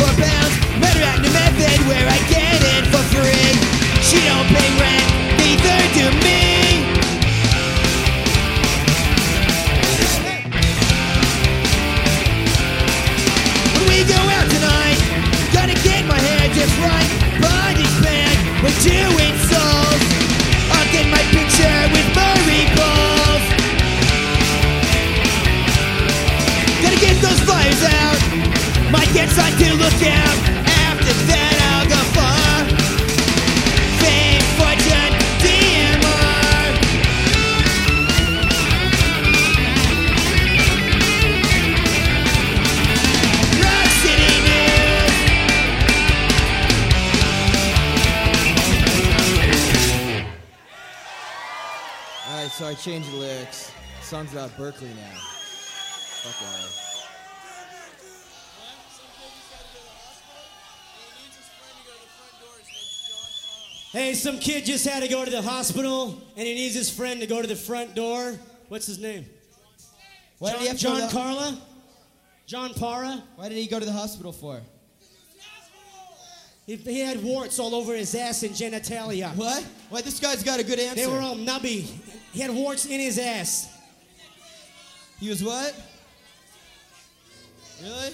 for bad. It's like to look out. After that, I'll go far. Fortune, DMR. City News. All right, so I changed the lyrics. Song's about Berkeley now. Fuck off. Hey, some kid just had to go to the hospital and he needs his friend to go to the front door. What's his name? Why John, did he have to John the- Carla? John Para? Why did he go to the hospital for? He, he had warts all over his ass and genitalia. What? Why this guy's got a good answer. They were all nubby. He had warts in his ass. He was what? Really?